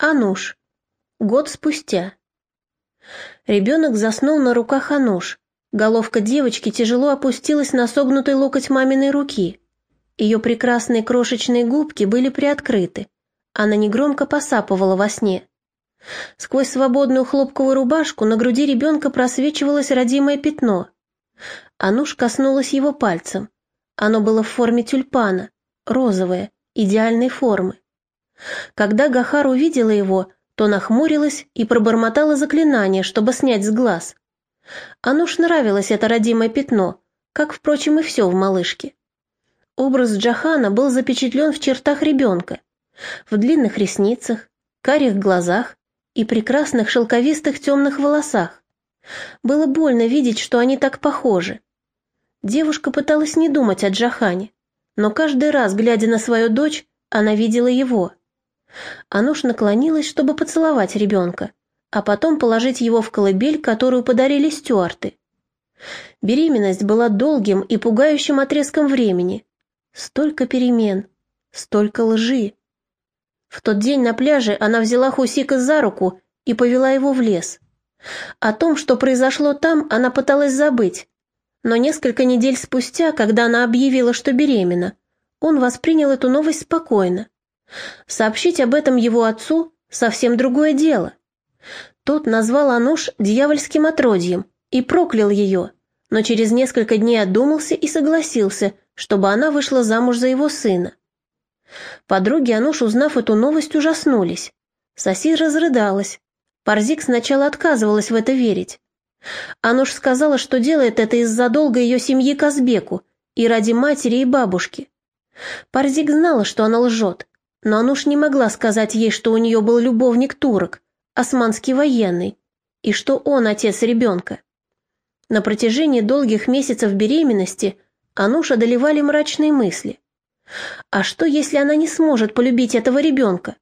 Ануш. Год спустя. Ребенок заснул на руках Ануш. Головка девочки тяжело опустилась на согнутый локоть маминой руки. Ее прекрасные крошечные губки были приоткрыты. Она негромко посапывала во сне. Сквозь свободную хлопковую рубашку на груди ребенка просвечивалось родимое пятно. Ануш коснулась его пальцем. Оно было в форме тюльпана, розовое, идеальной формы. Когда Гахар увидела его, то нахмурилась и пробормотала заклинание, чтобы снять с глаз. Ануш нравилось это родимое пятно, как, впрочем, и все в малышке. Образ Джахана был запечатлен в чертах ребенка, в длинных ресницах, карих глазах и прекрасных шелковистых темных волосах. Было больно видеть, что они так похожи. Девушка пыталась не думать о Джахане, но каждый раз, глядя на свою дочь, она видела его. Ануш наклонилась, чтобы поцеловать ребенка, а потом положить его в колыбель, которую подарили Стюарты. Беременность была долгим и пугающим отрезком времени. Столько перемен, столько лжи. В тот день на пляже она взяла Хусика за руку и повела его в лес. О том, что произошло там, она пыталась забыть. Но несколько недель спустя, когда она объявила, что беременна, он воспринял эту новость спокойно. Сообщить об этом его отцу – совсем другое дело. Тот назвал Ануш дьявольским отродьем и проклял ее, но через несколько дней одумался и согласился, чтобы она вышла замуж за его сына. Подруги Ануш, узнав эту новость, ужаснулись. Соси разрыдалась. Парзик сначала отказывалась в это верить. Ануш сказала, что делает это из-за долга ее семьи Казбеку и ради матери и бабушки. Парзик знала, что она лжет, но Ануш не могла сказать ей, что у нее был любовник турок, османский военный, и что он отец ребенка. На протяжении долгих месяцев беременности Ануш одолевали мрачные мысли. А что, если она не сможет полюбить этого ребенка?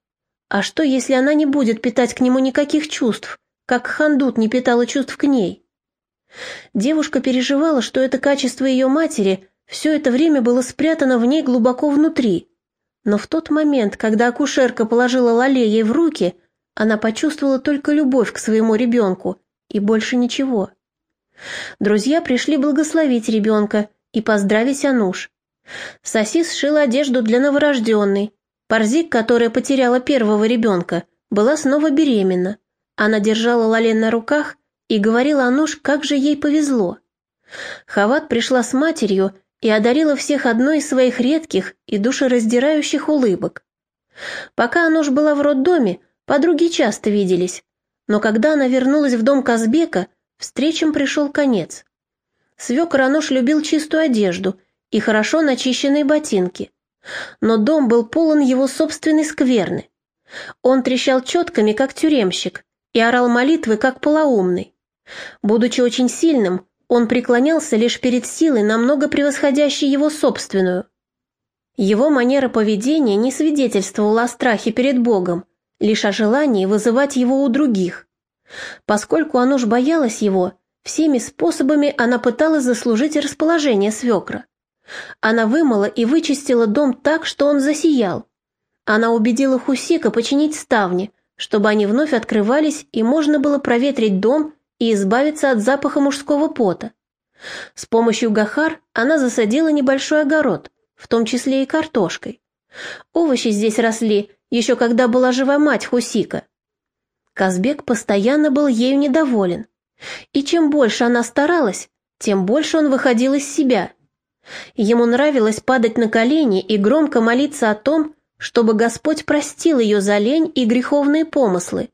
А что, если она не будет питать к нему никаких чувств, как Хандут не питала чувств к ней? Девушка переживала, что это качество ее матери все это время было спрятано в ней глубоко внутри, но в тот момент, когда акушерка положила Лале ей в руки, она почувствовала только любовь к своему ребенку и больше ничего. Друзья пришли благословить ребенка и поздравить Ануш. Соси сшила одежду для новорожденной. Парзик, которая потеряла первого ребенка, была снова беременна. Она держала Лален на руках и говорила Ануш, как же ей повезло. Хават пришла с матерью и одарила всех одной из своих редких и душераздирающих улыбок. Пока Ануш была в роддоме, подруги часто виделись, но когда она вернулась в дом Казбека, встречам пришел конец. Свекор Ануш любил чистую одежду и хорошо начищенные ботинки, но дом был полон его собственной скверны. Он трещал четками, как тюремщик, и орал молитвы, как полоумный. Будучи очень сильным, он преклонялся лишь перед силой, намного превосходящей его собственную. Его манера поведения не свидетельствовала о страхе перед Богом, лишь о желании вызывать его у других. Поскольку Ануш боялась его, всеми способами она пыталась заслужить расположение свекра. Она вымыла и вычистила дом так, что он засиял. Она убедила Хусика починить ставни, чтобы они вновь открывались и можно было проветрить дом и избавиться от запаха мужского пота. С помощью Гахар она засадила небольшой огород, в том числе и картошкой. Овощи здесь росли, еще когда была жива мать Хусика. Казбек постоянно был ею недоволен. И чем больше она старалась, тем больше он выходил из себя. Ему нравилось падать на колени и громко молиться о том, чтобы Господь простил ее за лень и греховные помыслы,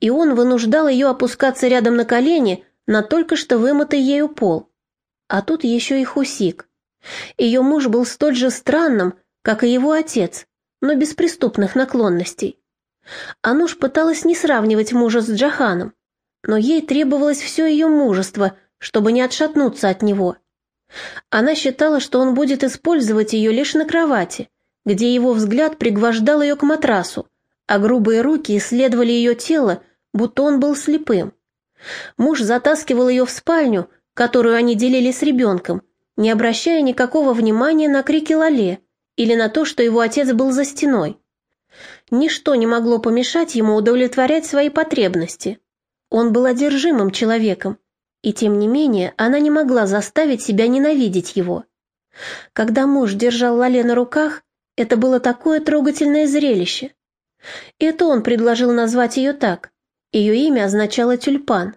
и он вынуждал ее опускаться рядом на колени на только что вымытый ею пол. А тут еще и Хусик. Ее муж был столь же странным, как и его отец, но без преступных наклонностей. Ануш пыталась не сравнивать мужа с Джаханом, но ей требовалось все ее мужество, чтобы не отшатнуться от него. Она считала, что он будет использовать ее лишь на кровати, где его взгляд пригвождал ее к матрасу, а грубые руки исследовали ее тело, будто он был слепым. Муж затаскивал ее в спальню, которую они делили с ребенком, не обращая никакого внимания на крики Лале или на то, что его отец был за стеной. ничто не могло помешать ему удовлетворять свои потребности. Он был одержимым человеком, и тем не менее она не могла заставить себя ненавидеть его. Когда муж держал Лале на руках, это было такое трогательное зрелище. Это он предложил назвать ее так. Ее имя означало тюльпан.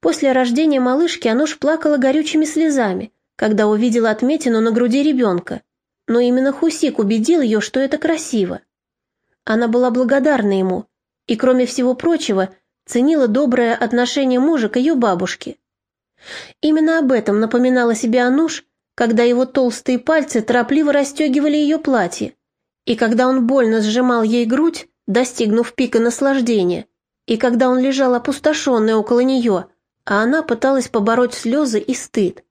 После рождения малышки Ануш плакала горючими слезами, когда увидела отметину на груди ребенка, но именно Хусик убедил ее, что это красиво. Она была благодарна ему и, кроме всего прочего, ценила доброе отношение мужа к ее бабушке. Именно об этом напоминала себе Ануш, когда его толстые пальцы торопливо расстегивали ее платье, и когда он больно сжимал ей грудь, достигнув пика наслаждения, и когда он лежал опустошенный около нее, а она пыталась побороть слезы и стыд.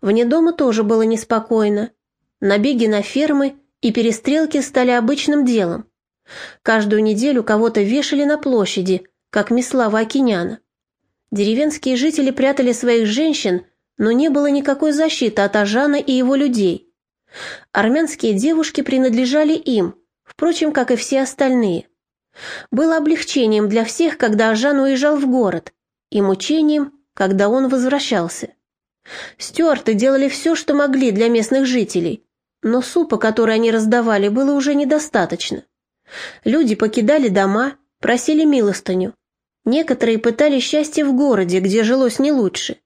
Вне дома тоже было неспокойно. Набеги на фермы и перестрелки стали обычным делом. Каждую неделю кого-то вешали на площади, как Мислава Акиняна. Деревенские жители прятали своих женщин, но не было никакой защиты от Ажана и его людей. Армянские девушки принадлежали им, впрочем, как и все остальные. Было облегчением для всех, когда Ажан уезжал в город, и мучением, когда он возвращался. Стюарты делали все, что могли для местных жителей, но супа, который они раздавали, было уже недостаточно. Люди покидали дома, просили милостыню. Некоторые пытали счастье в городе, где жилось не лучше.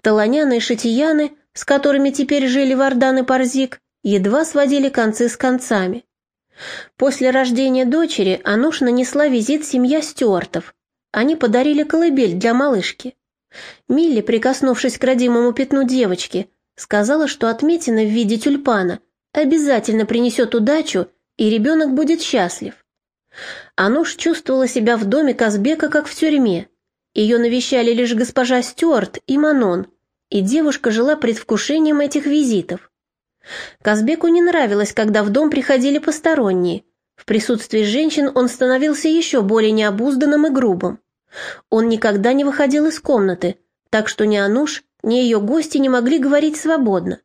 Таланяны и шатияны, с которыми теперь жили Вардан и Парзик, едва сводили концы с концами. После рождения дочери Ануш нанесла визит семья Стюартов. Они подарили колыбель для малышки. Милли, прикоснувшись к родимому пятну девочки, сказала, что отметина в виде тюльпана обязательно принесет удачу, и ребенок будет счастлив. Ануш чувствовала себя в доме Казбека, как в тюрьме. Ее навещали лишь госпожа Стюарт и Манон, и девушка жила предвкушением этих визитов. Казбеку не нравилось, когда в дом приходили посторонние. В присутствии женщин он становился еще более необузданным и грубым. Он никогда не выходил из комнаты, так что ни Ануш, ни ее гости не могли говорить свободно.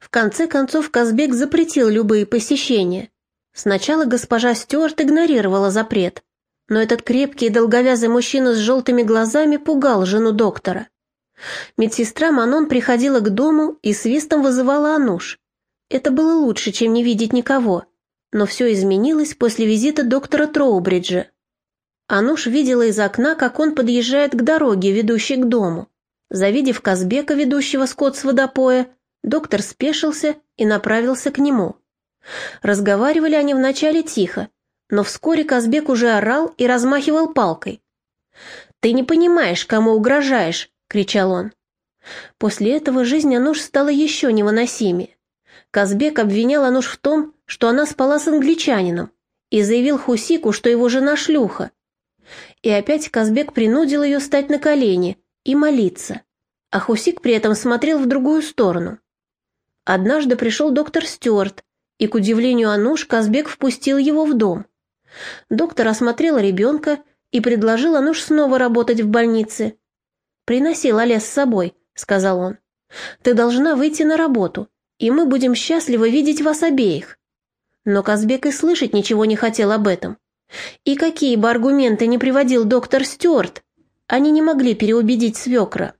В конце концов Казбек запретил любые посещения. Сначала госпожа Стюарт игнорировала запрет, но этот крепкий и долговязый мужчина с желтыми глазами пугал жену доктора. Медсестра Манон приходила к дому и свистом вызывала Ануш. Это было лучше, чем не видеть никого, но все изменилось после визита доктора Троубриджа. Ануш видела из окна, как он подъезжает к дороге, ведущей к дому. Завидев Казбека, ведущего скот с водопоя, доктор спешился и направился к нему. Разговаривали они вначале тихо, но вскоре Казбек уже орал и размахивал палкой. «Ты не понимаешь, кому угрожаешь!» — кричал он. После этого жизнь Ануш стала еще невыносимее. Казбек обвинял Ануш в том, что она спала с англичанином, и заявил Хусику, что его жена шлюха, и опять Казбек принудил ее стать на колени и молиться, а Хусик при этом смотрел в другую сторону. Однажды пришел доктор Стюарт, и, к удивлению Ануш, Казбек впустил его в дом. Доктор осмотрел ребенка и предложил Ануш снова работать в больнице. «Приноси Лале с собой», — сказал он. «Ты должна выйти на работу, и мы будем счастливы видеть вас обеих». Но Казбек и слышать ничего не хотел об этом. И какие бы аргументы не приводил доктор Стюарт, они не могли переубедить свекра.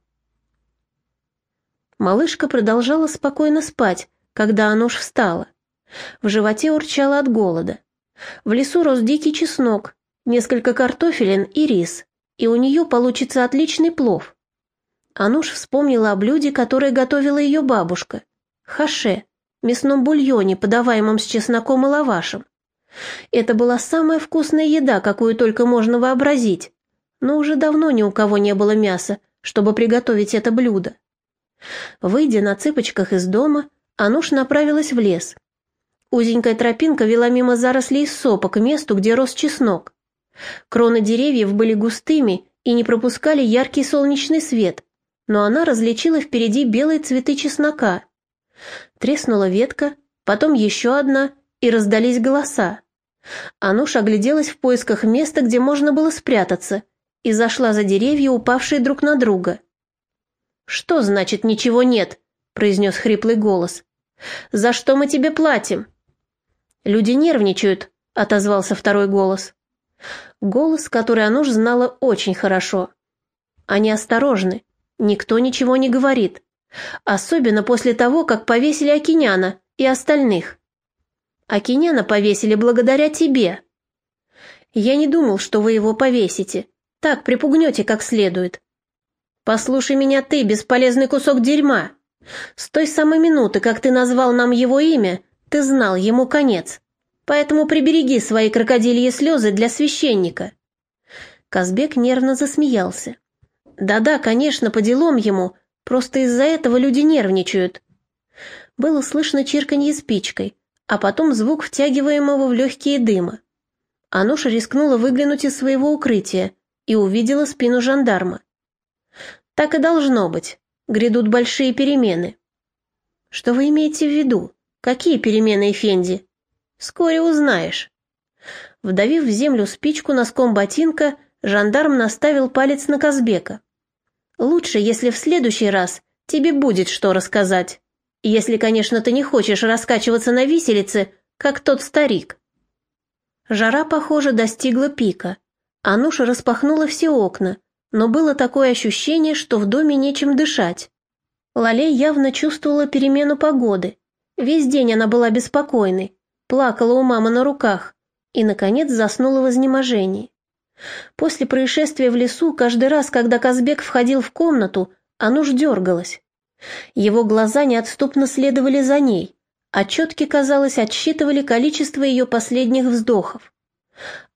Малышка продолжала спокойно спать, когда Ануш встала. В животе урчала от голода. В лесу рос дикий чеснок, несколько картофелин и рис, и у нее получится отличный плов. Ануш вспомнила о блюде, которое готовила ее бабушка. Хаше, мясном бульоне, подаваемом с чесноком и лавашем. Это была самая вкусная еда, какую только можно вообразить, но уже давно ни у кого не было мяса, чтобы приготовить это блюдо. Выйдя на цыпочках из дома, Ануш направилась в лес. Узенькая тропинка вела мимо зарослей сопа к месту, где рос чеснок. Кроны деревьев были густыми и не пропускали яркий солнечный свет, но она различила впереди белые цветы чеснока. Треснула ветка, потом еще одна, и раздались голоса. Ануш огляделась в поисках места, где можно было спрятаться, и зашла за деревья, упавшие друг на друга. «Что значит ничего нет?» – произнес хриплый голос. «За что мы тебе платим?» «Люди нервничают, отозвался второй голос. Голос, который Ануш знала очень хорошо. Они осторожны, никто ничего не говорит. Особенно после того, как повесили Акиняна и остальных. Акиняна повесили благодаря тебе. Я не думал, что вы его повесите. Так, припугнете как следует. Послушай меня ты, бесполезный кусок дерьма. С той самой минуты, как ты назвал нам его имя, ты знал ему конец. Поэтому прибереги свои крокодильи слезы для священника. Казбек нервно засмеялся. Да-да, конечно, по делам ему, просто из-за этого люди нервничают. Было слышно чирканье спичкой, а потом звук втягиваемого в легкие дыма. Ануша рискнула выглянуть из своего укрытия и увидела спину жандарма. Так и должно быть. Грядут большие перемены. Что вы имеете в виду? Какие перемены, Эфенди? Вскоре узнаешь. Вдавив в землю спичку носком ботинка, жандарм наставил палец на Казбека. Лучше, если в следующий раз тебе будет что рассказать. Если, конечно, ты не хочешь раскачиваться на виселице, как тот старик. Жара, похоже, достигла пика. Ануша распахнула все окна, но было такое ощущение, что в доме нечем дышать. Лале явно чувствовала перемену погоды. Весь день она была беспокойной, плакала у мамы на руках и, наконец, заснула в изнеможении. После происшествия в лесу, каждый раз, когда Казбек входил в комнату, Ануш дергалась. Его глаза неотступно следовали за ней, а четки, казалось, отсчитывали количество ее последних вздохов.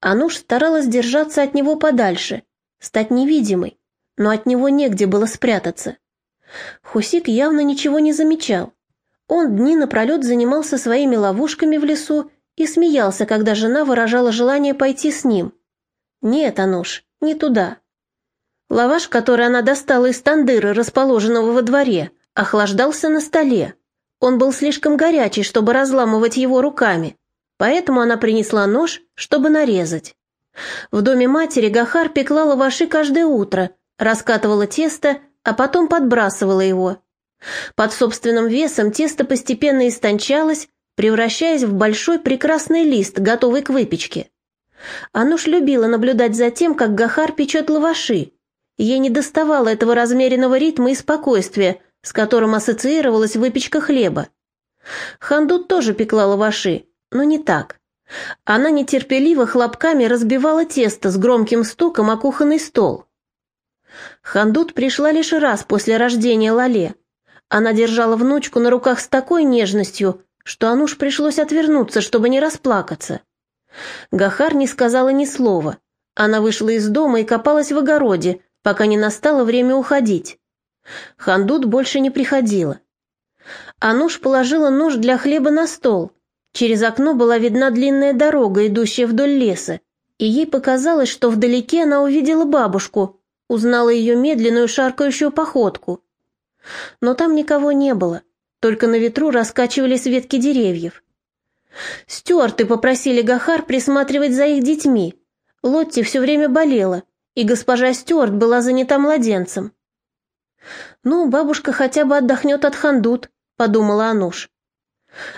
Ануш старалась держаться от него подальше, стать невидимой, но от него негде было спрятаться. Хусик явно ничего не замечал. Он дни напролет занимался своими ловушками в лесу и смеялся, когда жена выражала желание пойти с ним. Нет, Ануш, не туда. Лаваш, который она достала из тандыра, расположенного во дворе, охлаждался на столе. Он был слишком горячий, чтобы разламывать его руками, поэтому она принесла нож, чтобы нарезать. В доме матери Гахар пекла лаваши каждое утро, раскатывала тесто, а потом подбрасывала его. Под собственным весом тесто постепенно истончалось, превращаясь в большой прекрасный лист, готовый к выпечке. Ануш любила наблюдать за тем, как Гахар печет лаваши. Ей не доставало этого размеренного ритма и спокойствия, с которым ассоциировалась выпечка хлеба. Хандут тоже пекла лаваши, но не так. Она нетерпеливо хлопками разбивала тесто с громким стуком о кухонный стол. Хандут пришла лишь раз после рождения Лале. Она держала внучку на руках с такой нежностью, что Ануш пришлось отвернуться, чтобы не расплакаться. Гахар не сказала ни слова. Она вышла из дома и копалась в огороде, пока не настало время уходить. Хандут больше не приходила. Ануш положила нож для хлеба на стол, Через окно была видна длинная дорога, идущая вдоль леса, и ей показалось, что вдалеке она увидела бабушку, узнала ее медленную шаркающую походку. Но там никого не было, только на ветру раскачивались ветки деревьев. Стюарты попросили Гахар присматривать за их детьми. Лотти все время болела, и госпожа Стюарт была занята младенцем. «Ну, бабушка хотя бы отдохнет от хандут», — подумала Ануш.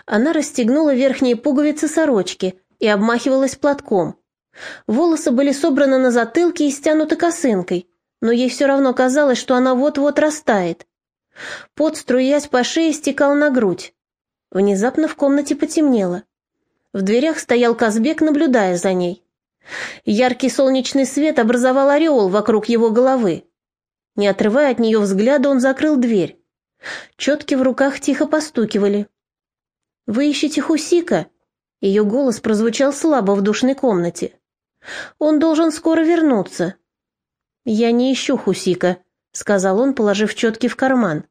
Она расстегнула верхние пуговицы сорочки и обмахивалась платком. Волосы были собраны на затылке и стянуты косынкой, но ей все равно казалось, что она вот-вот растает. Пот, струясь по шее, стекал на грудь. Внезапно в комнате потемнело. В дверях стоял Казбек, наблюдая за ней. Яркий солнечный свет образовал ореол вокруг его головы. Не отрывая от нее взгляда, он закрыл дверь. Четки в руках тихо постукивали. «Вы ищете Хусика?» Ее голос прозвучал слабо в душной комнате. «Он должен скоро вернуться». «Я не ищу Хусика», — сказал он, положив четки в карман.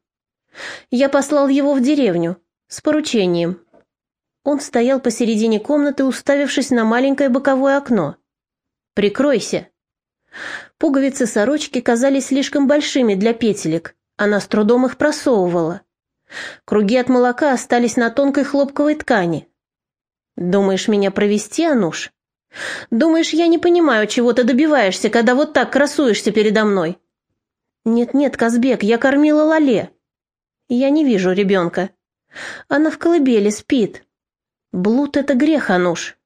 «Я послал его в деревню, с поручением». Он стоял посередине комнаты, уставившись на маленькое боковое окно. «Прикройся». Пуговицы сорочки казались слишком большими для петелек, она с трудом их просовывала. Круги от молока остались на тонкой хлопковой ткани. Думаешь, меня провести, Ануш? Думаешь, я не понимаю, чего ты добиваешься, когда вот так красуешься передо мной? Нет-нет, Казбек, я кормила Лале. Я не вижу ребенка. Она в колыбели спит. Блуд — это грех, Ануш.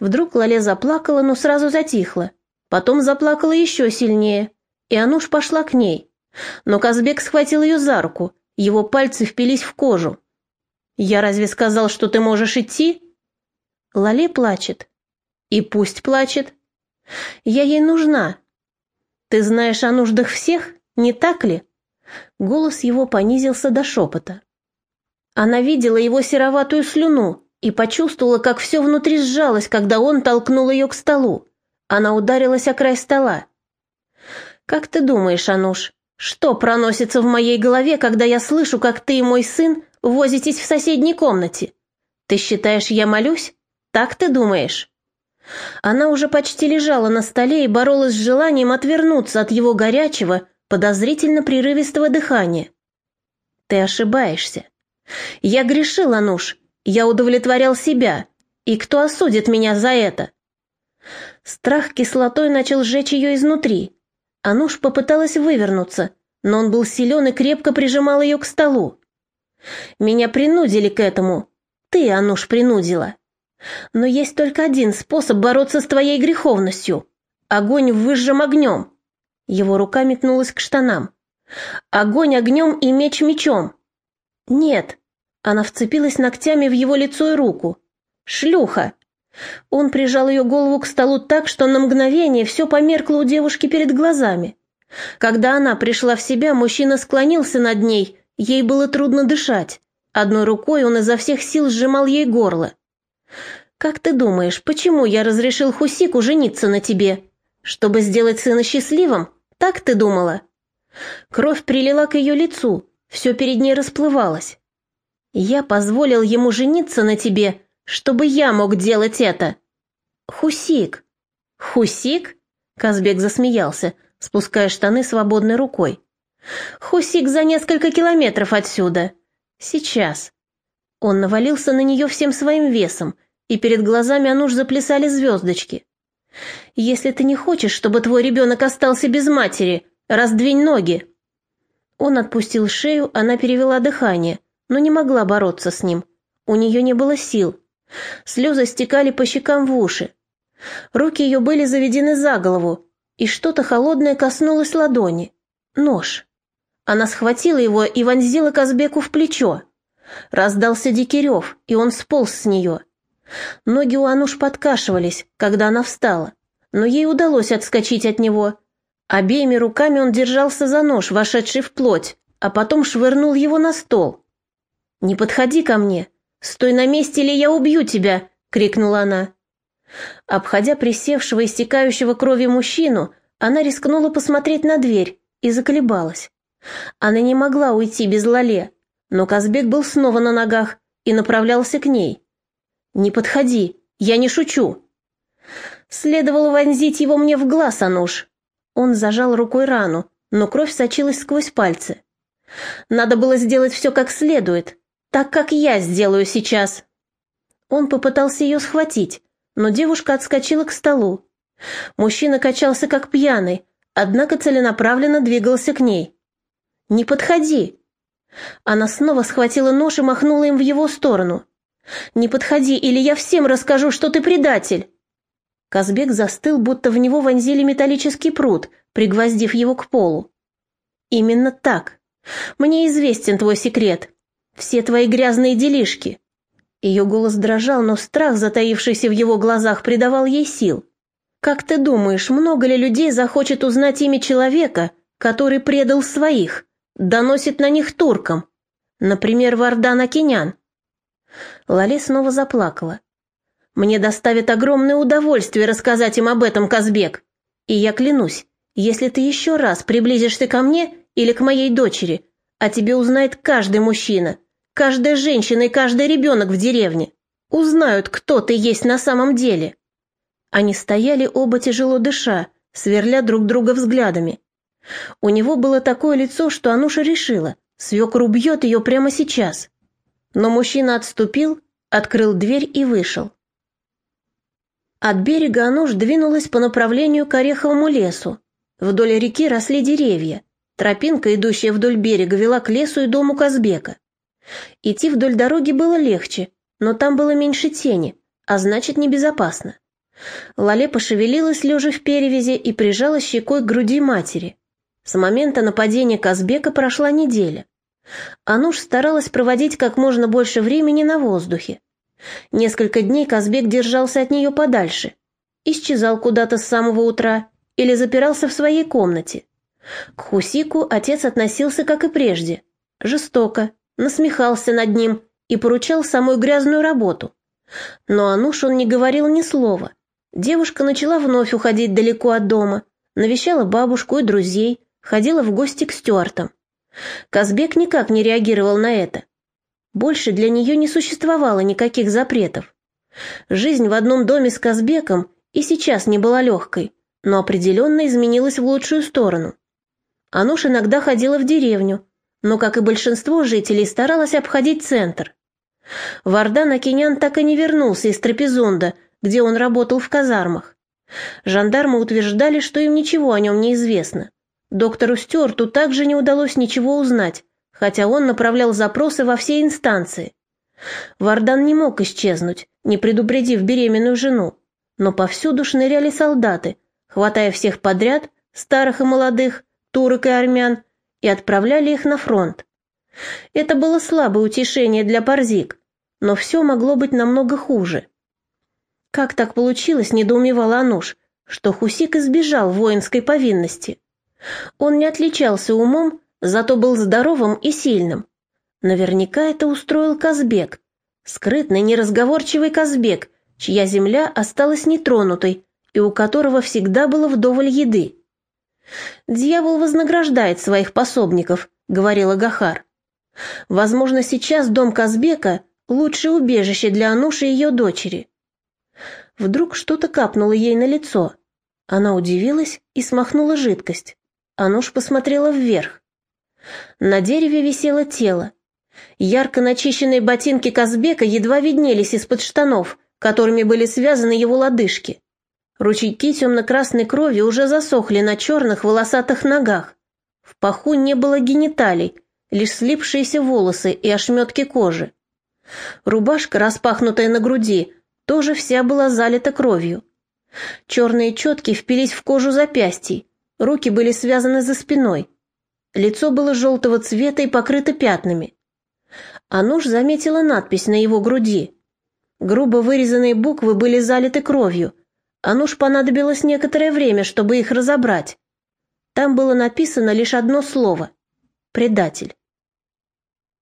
Вдруг Лале заплакала, но сразу затихла. Потом заплакала еще сильнее, и Ануш пошла к ней. Но Казбек схватил ее за руку, его пальцы впились в кожу. «Я разве сказал, что ты можешь идти?» Лале плачет. «И пусть плачет. Я ей нужна. Ты знаешь о нуждах всех, не так ли?» Голос его понизился до шепота. Она видела его сероватую слюну и почувствовала, как все внутри сжалось, когда он толкнул ее к столу. Она ударилась о край стола. «Как ты думаешь, Ануш, что проносится в моей голове, когда я слышу, как ты и мой сын возитесь в соседней комнате? Ты считаешь, я молюсь? Так ты думаешь?» Она уже почти лежала на столе и боролась с желанием отвернуться от его горячего, подозрительно прерывистого дыхания. «Ты ошибаешься. Я грешил, Ануш, я удовлетворял себя. И кто осудит меня за это?» Страх кислотой начал сжечь ее изнутри. Ануш попыталась вывернуться, но он был силен и крепко прижимал ее к столу. «Меня принудили к этому. Ты, Ануш, принудила. Но есть только один способ бороться с твоей греховностью. Огонь выжжем огнем». Его рука метнулась к штанам. «Огонь огнем и меч мечом». «Нет». Она вцепилась ногтями в его лицо и руку. «Шлюха!» Он прижал ее голову к столу так, что на мгновение все померкло у девушки перед глазами. Когда она пришла в себя, мужчина склонился над ней, ей было трудно дышать. Одной рукой он изо всех сил сжимал ей горло. «Как ты думаешь, почему я разрешил Хусику жениться на тебе? Чтобы сделать сына счастливым? Так ты думала?» Кровь прилила к ее лицу, все перед ней расплывалось. «Я позволил ему жениться на тебе, чтобы я мог делать это. Хусик. Хусик? Казбек засмеялся, спуская штаны свободной рукой. Хусик за несколько километров отсюда. Сейчас. Он навалился на нее всем своим весом, и перед глазами Ануш заплясали звездочки. «Если ты не хочешь, чтобы твой ребенок остался без матери, раздвинь ноги». Он отпустил шею, она перевела дыхание, но не могла бороться с ним. У нее не было сил. Слезы стекали по щекам в уши. Руки ее были заведены за голову, и что-то холодное коснулось ладони. Нож. Она схватила его и вонзила Казбеку в плечо. Раздался дикий рев, и он сполз с нее. Ноги у Ануш подкашивались, когда она встала, но ей удалось отскочить от него. Обеими руками он держался за нож, вошедший в плоть, а потом швырнул его на стол. «Не подходи ко мне», «Стой на месте, или я убью тебя!» — крикнула она. Обходя присевшего, истекающего крови мужчину, она рискнула посмотреть на дверь и заколебалась. Она не могла уйти без Лале, но Казбек был снова на ногах и направлялся к ней. «Не подходи, я не шучу!» Следовало вонзить его мне в глаз, Ануш. Он зажал рукой рану, но кровь сочилась сквозь пальцы. Надо было сделать все как следует, так как я сделаю сейчас». Он попытался ее схватить, но девушка отскочила к столу. Мужчина качался как пьяный, однако целенаправленно двигался к ней. «Не подходи!» Она снова схватила нож и махнула им в его сторону. «Не подходи, или я всем расскажу, что ты предатель!» Казбек застыл, будто в него вонзили металлический пруд, пригвоздив его к полу. «Именно так. Мне известен твой секрет. Все твои грязные делишки». Ее голос дрожал, но страх, затаившийся в его глазах, придавал ей сил. «Как ты думаешь, много ли людей захочет узнать имя человека, который предал своих, доносит на них туркам? Например, Вардан Акинян?» Лале снова заплакала. «Мне доставит огромное удовольствие рассказать им об этом, Казбек. И я клянусь, если ты еще раз приблизишься ко мне или к моей дочери, о тебе узнает каждый мужчина, каждая женщина и каждый ребенок в деревне. Узнают, кто ты есть на самом деле». Они стояли оба тяжело дыша, сверля друг друга взглядами. У него было такое лицо, что Ануша решила, свекр убьет ее прямо сейчас. Но мужчина отступил, открыл дверь и вышел. От берега Ануш двинулась по направлению к Ореховому лесу. Вдоль реки росли деревья. Тропинка, идущая вдоль берега, вела к лесу и дому Казбека. Идти вдоль дороги было легче, но там было меньше тени, а значит небезопасно. Лале пошевелилась, лежа в перевязи, и прижала щекой к груди матери. С момента нападения Казбека прошла неделя. Ануш старалась проводить как можно больше времени на воздухе. Несколько дней Казбек держался от нее подальше. Исчезал куда-то с самого утра или запирался в своей комнате. К Хусику отец относился, как и прежде, жестоко, насмехался над ним и поручал самую грязную работу. Но Ануш он не говорил ни слова. Девушка начала вновь уходить далеко от дома, навещала бабушку и друзей, ходила в гости к Стюартам. Казбек никак не реагировал на это. Больше для нее не существовало никаких запретов. Жизнь в одном доме с Казбеком и сейчас не была легкой, но определенно изменилась в лучшую сторону. Ануш иногда ходила в деревню, но, как и большинство жителей, старалась обходить центр. Вардан Акинян так и не вернулся из Трапезунда, где он работал в казармах. Жандармы утверждали, что им ничего о нем не известно. Доктору Стюарту также не удалось ничего узнать, хотя он направлял запросы во все инстанции. Вардан не мог исчезнуть, не предупредив беременную жену, но повсюду шныряли солдаты, хватая всех подряд, старых и молодых, турок и армян, и отправляли их на фронт. Это было слабое утешение для Парзик, но все могло быть намного хуже. Как так получилось, недоумевала Ануш, что Хусик избежал воинской повинности? Он не отличался умом, зато был здоровым и сильным. Наверняка это устроил Казбек, скрытный, неразговорчивый Казбек, чья земля осталась нетронутой и у которого всегда было вдоволь еды. «Дьявол вознаграждает своих пособников», — говорила Гахар. «Возможно, сейчас дом Казбека — лучшее убежище для Ануши и ее дочери». Вдруг что-то капнуло ей на лицо. Она удивилась и смахнула жидкость. Ануш посмотрела вверх. На дереве висело тело. Ярко начищенные ботинки Казбека едва виднелись из-под штанов, которыми были связаны его лодыжки. Ручейки темно-красной крови уже засохли на черных волосатых ногах. В паху не было гениталий, лишь слипшиеся волосы и ошметки кожи. Рубашка, распахнутая на груди, тоже вся была залита кровью. Черные четки впились в кожу запястий, Руки были связаны за спиной. Лицо было желтого цвета и покрыто пятнами. Ануш заметила надпись на его груди. Грубо вырезанные буквы были залиты кровью. Ануш понадобилось некоторое время, чтобы их разобрать. Там было написано лишь одно слово — «предатель».